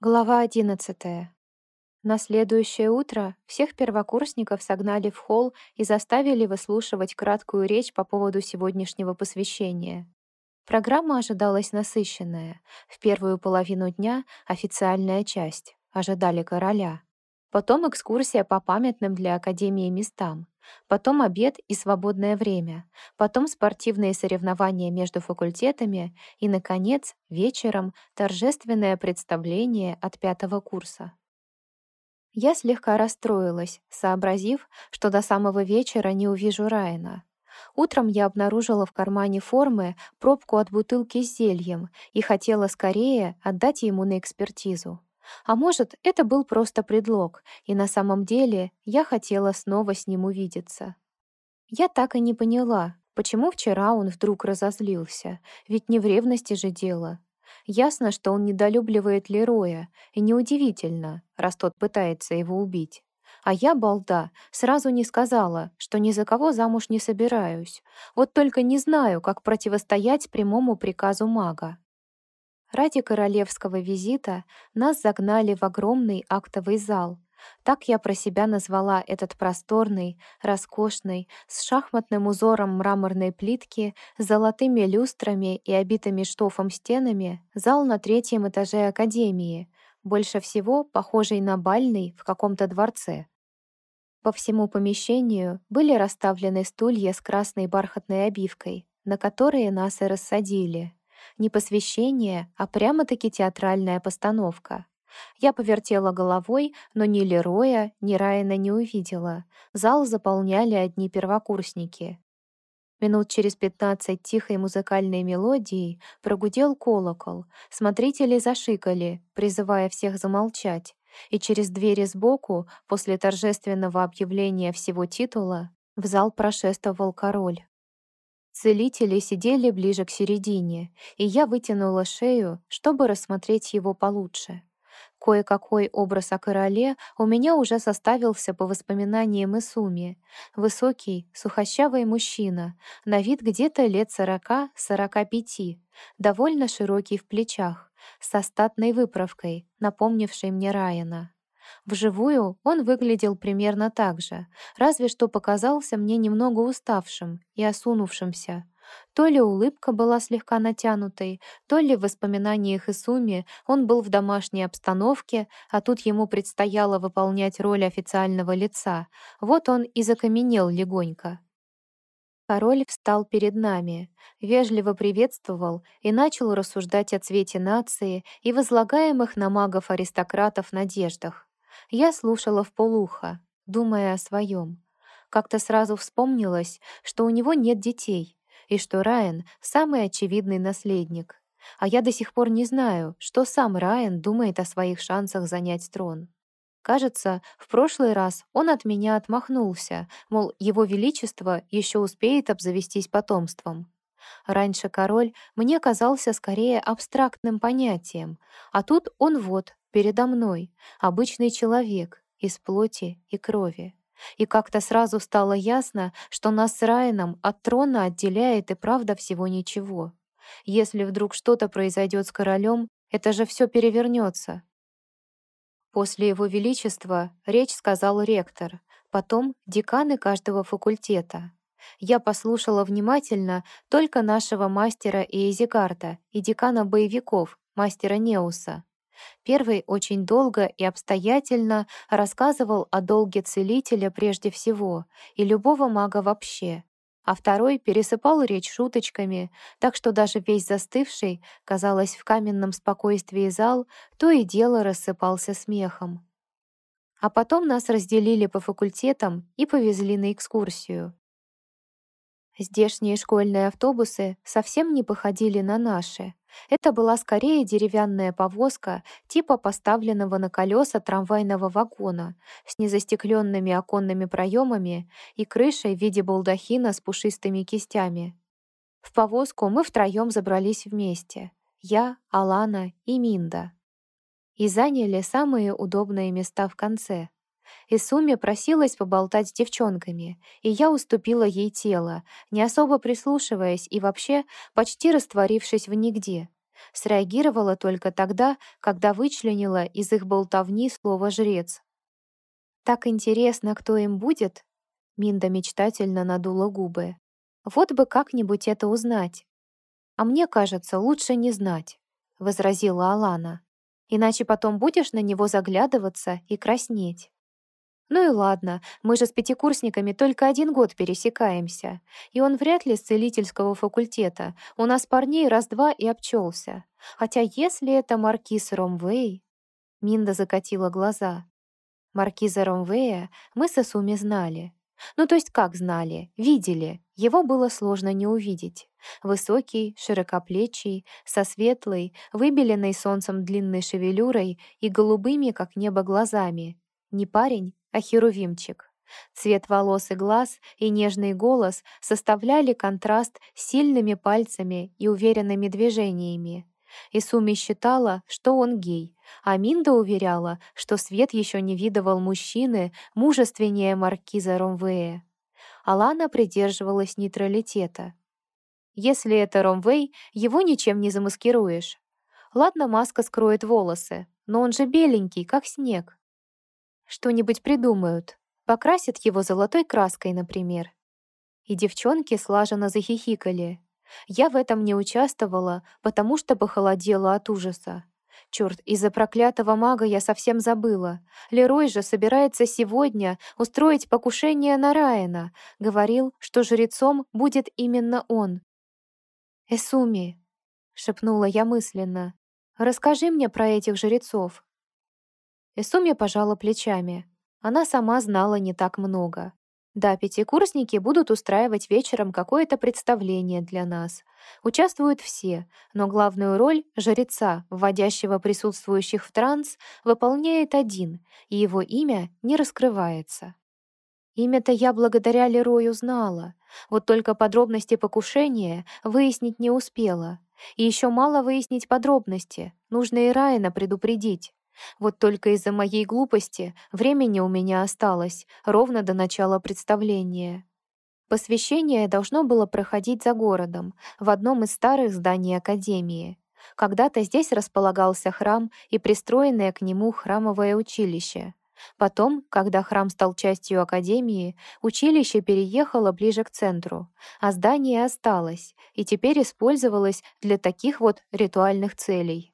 Глава одиннадцатая. На следующее утро всех первокурсников согнали в холл и заставили выслушивать краткую речь по поводу сегодняшнего посвящения. Программа ожидалась насыщенная. В первую половину дня — официальная часть. Ожидали короля. Потом экскурсия по памятным для Академии местам. Потом обед и свободное время. Потом спортивные соревнования между факультетами. И, наконец, вечером торжественное представление от пятого курса. Я слегка расстроилась, сообразив, что до самого вечера не увижу Райана. Утром я обнаружила в кармане формы пробку от бутылки с зельем и хотела скорее отдать ему на экспертизу. А может, это был просто предлог, и на самом деле я хотела снова с ним увидеться. Я так и не поняла, почему вчера он вдруг разозлился, ведь не в ревности же дело. Ясно, что он недолюбливает Лероя, и неудивительно, раз тот пытается его убить. А я, балда, сразу не сказала, что ни за кого замуж не собираюсь. Вот только не знаю, как противостоять прямому приказу мага. Ради королевского визита нас загнали в огромный актовый зал. Так я про себя назвала этот просторный, роскошный, с шахматным узором мраморной плитки, с золотыми люстрами и обитыми штофом стенами, зал на третьем этаже Академии, больше всего похожий на бальный в каком-то дворце. По всему помещению были расставлены стулья с красной бархатной обивкой, на которые нас и рассадили. Не посвящение, а прямо-таки театральная постановка. Я повертела головой, но ни Лероя, ни Райана не увидела. Зал заполняли одни первокурсники. Минут через пятнадцать тихой музыкальной мелодией прогудел колокол. Смотрители зашикали, призывая всех замолчать. И через двери сбоку, после торжественного объявления всего титула, в зал прошествовал король. Целители сидели ближе к середине, и я вытянула шею, чтобы рассмотреть его получше. Кое-какой образ о короле у меня уже составился по воспоминаниям Исуми. Высокий, сухощавый мужчина, на вид где-то лет сорока-сорока пяти, довольно широкий в плечах, со статной выправкой, напомнившей мне Райана. Вживую он выглядел примерно так же, разве что показался мне немного уставшим и осунувшимся. То ли улыбка была слегка натянутой, то ли в воспоминаниях Исуми он был в домашней обстановке, а тут ему предстояло выполнять роль официального лица. Вот он и закаменел легонько. Король встал перед нами, вежливо приветствовал и начал рассуждать о цвете нации и возлагаемых на магов-аристократов надеждах. Я слушала в полухо, думая о своем. Как-то сразу вспомнилось, что у него нет детей, и что Райан — самый очевидный наследник. А я до сих пор не знаю, что сам Райан думает о своих шансах занять трон. Кажется, в прошлый раз он от меня отмахнулся, мол, его величество еще успеет обзавестись потомством. Раньше король мне казался скорее абстрактным понятием, а тут он вот, передо мной, обычный человек из плоти и крови. И как-то сразу стало ясно, что нас с Райаном от трона отделяет и правда всего ничего. Если вдруг что-то произойдет с королем, это же все перевернется. После его величества речь сказал ректор, потом деканы каждого факультета. Я послушала внимательно только нашего мастера Иезигарда и декана боевиков, мастера Неуса. Первый очень долго и обстоятельно рассказывал о долге целителя прежде всего и любого мага вообще, а второй пересыпал речь шуточками, так что даже весь застывший, казалось, в каменном спокойствии зал, то и дело рассыпался смехом. А потом нас разделили по факультетам и повезли на экскурсию. Здешние школьные автобусы совсем не походили на наши. Это была скорее деревянная повозка типа поставленного на колеса трамвайного вагона с незастекленными оконными проемами и крышей в виде балдахина с пушистыми кистями. В повозку мы втроем забрались вместе. Я, Алана и Минда. И заняли самые удобные места в конце — Исуми просилась поболтать с девчонками, и я уступила ей тело, не особо прислушиваясь и вообще почти растворившись в нигде. Среагировала только тогда, когда вычленила из их болтовни слово «жрец». «Так интересно, кто им будет?» Минда мечтательно надула губы. «Вот бы как-нибудь это узнать». «А мне кажется, лучше не знать», — возразила Алана. «Иначе потом будешь на него заглядываться и краснеть». Ну и ладно, мы же с пятикурсниками только один год пересекаемся. И он вряд ли с целительского факультета. У нас парней раз-два и обчелся. Хотя если это маркиз Ромвей... Минда закатила глаза. Маркиза Ромвея мы с Исуми знали. Ну, то есть как знали? Видели. Его было сложно не увидеть. Высокий, широкоплечий, со светлой, выбеленной солнцем длинной шевелюрой и голубыми, как небо, глазами. Не парень, а херувимчик. Цвет волос и глаз и нежный голос составляли контраст с сильными пальцами и уверенными движениями. Исуми считала, что он гей, а Минда уверяла, что Свет еще не видывал мужчины мужественнее маркиза Ромвея. Алана придерживалась нейтралитета. Если это Ромвей, его ничем не замаскируешь. Ладно, маска скроет волосы, но он же беленький, как снег. Что-нибудь придумают. Покрасят его золотой краской, например. И девчонки слаженно захихикали. Я в этом не участвовала, потому что похолодела от ужаса. Черт, из-за проклятого мага я совсем забыла. Лерой же собирается сегодня устроить покушение на Райана. Говорил, что жрецом будет именно он. «Эсуми», — шепнула я мысленно, — «расскажи мне про этих жрецов». Эсуми пожала плечами. Она сама знала не так много. Да, пятикурсники будут устраивать вечером какое-то представление для нас. Участвуют все, но главную роль жреца, вводящего присутствующих в транс, выполняет один, и его имя не раскрывается. Имя-то я благодаря Лерою знала, вот только подробности покушения выяснить не успела. И еще мало выяснить подробности, нужно и Райана предупредить. Вот только из-за моей глупости времени у меня осталось ровно до начала представления. Посвящение должно было проходить за городом, в одном из старых зданий Академии. Когда-то здесь располагался храм и пристроенное к нему храмовое училище. Потом, когда храм стал частью Академии, училище переехало ближе к центру, а здание осталось и теперь использовалось для таких вот ритуальных целей.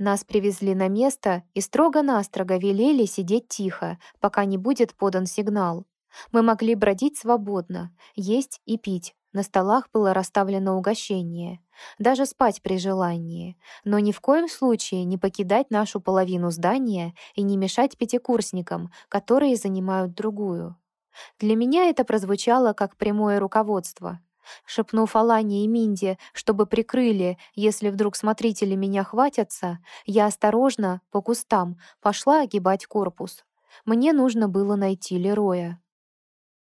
Нас привезли на место и строго-настрого велели сидеть тихо, пока не будет подан сигнал. Мы могли бродить свободно, есть и пить. На столах было расставлено угощение. Даже спать при желании. Но ни в коем случае не покидать нашу половину здания и не мешать пятикурсникам, которые занимают другую. Для меня это прозвучало как прямое руководство. Шепнув Алане и Минде, чтобы прикрыли, если вдруг смотрители меня хватятся, я осторожно, по кустам, пошла огибать корпус. Мне нужно было найти Лероя.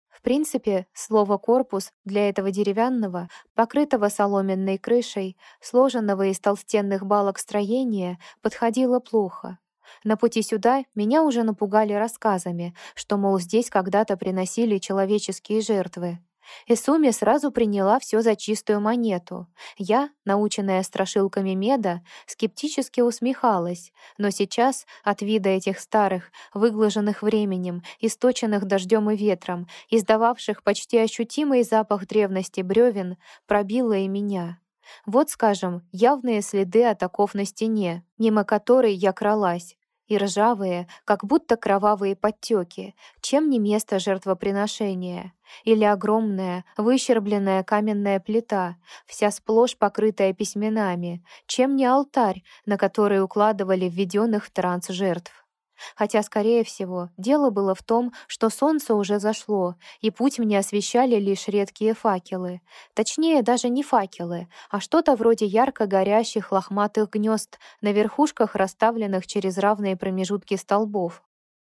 В принципе, слово «корпус» для этого деревянного, покрытого соломенной крышей, сложенного из толстенных балок строения, подходило плохо. На пути сюда меня уже напугали рассказами, что, мол, здесь когда-то приносили человеческие жертвы. Исуми сразу приняла все за чистую монету. Я, наученная страшилками меда, скептически усмехалась, но сейчас от вида этих старых, выглаженных временем, источенных дождем и ветром, издававших почти ощутимый запах древности бревен, пробило и меня. Вот, скажем, явные следы от оков на стене, мимо которой я кралась, и ржавые, как будто кровавые подтеки, чем не место жертвоприношения, или огромная, выщербленная каменная плита, вся сплошь покрытая письменами, чем не алтарь, на который укладывали введенных в транс жертв. Хотя, скорее всего, дело было в том, что солнце уже зашло, и путь мне освещали лишь редкие факелы. Точнее, даже не факелы, а что-то вроде ярко горящих лохматых гнезд на верхушках расставленных через равные промежутки столбов.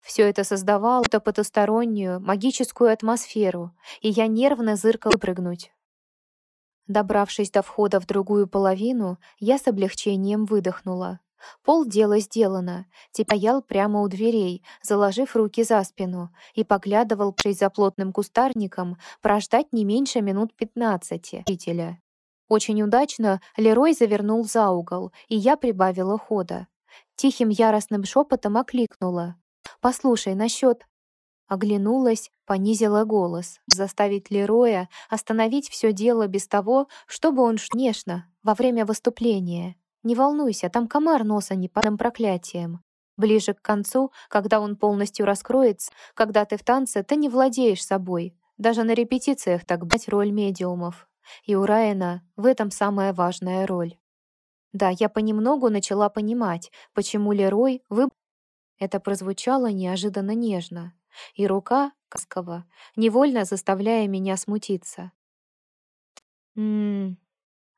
Все это создавало то потустороннюю, магическую атмосферу, и я нервно зыркала прыгнуть. Добравшись до входа в другую половину, я с облегчением выдохнула. Полдела сделано. Теперь стоял прямо у дверей, заложив руки за спину, и поглядывал за плотным кустарником прождать не меньше минут пятнадцати. Жителя. Очень удачно Лерой завернул за угол, и я прибавила хода. Тихим яростным шепотом окликнула. «Послушай, насчет...» Оглянулась, понизила голос, заставить Лероя остановить все дело без того, чтобы он, конечно, во время выступления. Не волнуйся, там комар носа не под проклятием. Ближе к концу, когда он полностью раскроется, когда ты в танце, ты не владеешь собой. Даже на репетициях так брать роль медиумов. И у Райана в этом самая важная роль. Да, я понемногу начала понимать, почему Лерой вы... Это прозвучало неожиданно нежно, и рука Каскова, невольно заставляя меня смутиться. Ммм...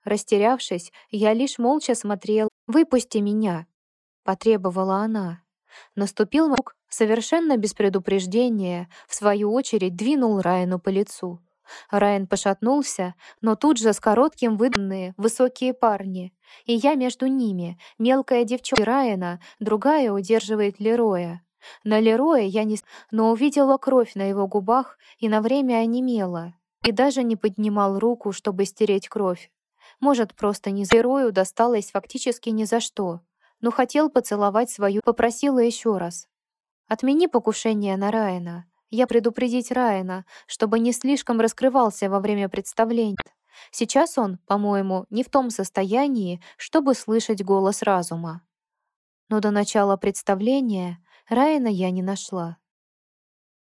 Растерявшись, я лишь молча смотрел «Выпусти меня!» — потребовала она. Наступил мог совершенно без предупреждения, в свою очередь двинул Райану по лицу. Райан пошатнулся, но тут же с коротким выданные высокие парни. И я между ними, мелкая девчонка Райана, другая удерживает Лероя. На Лероя я не... но увидела кровь на его губах и на время онемела. И даже не поднимал руку, чтобы стереть кровь. Может, просто не Лерою досталось фактически ни за что. Но хотел поцеловать свою, попросила еще раз. «Отмени покушение на Райана. Я предупредить Райана, чтобы не слишком раскрывался во время представления. Сейчас он, по-моему, не в том состоянии, чтобы слышать голос разума. Но до начала представления Райана я не нашла.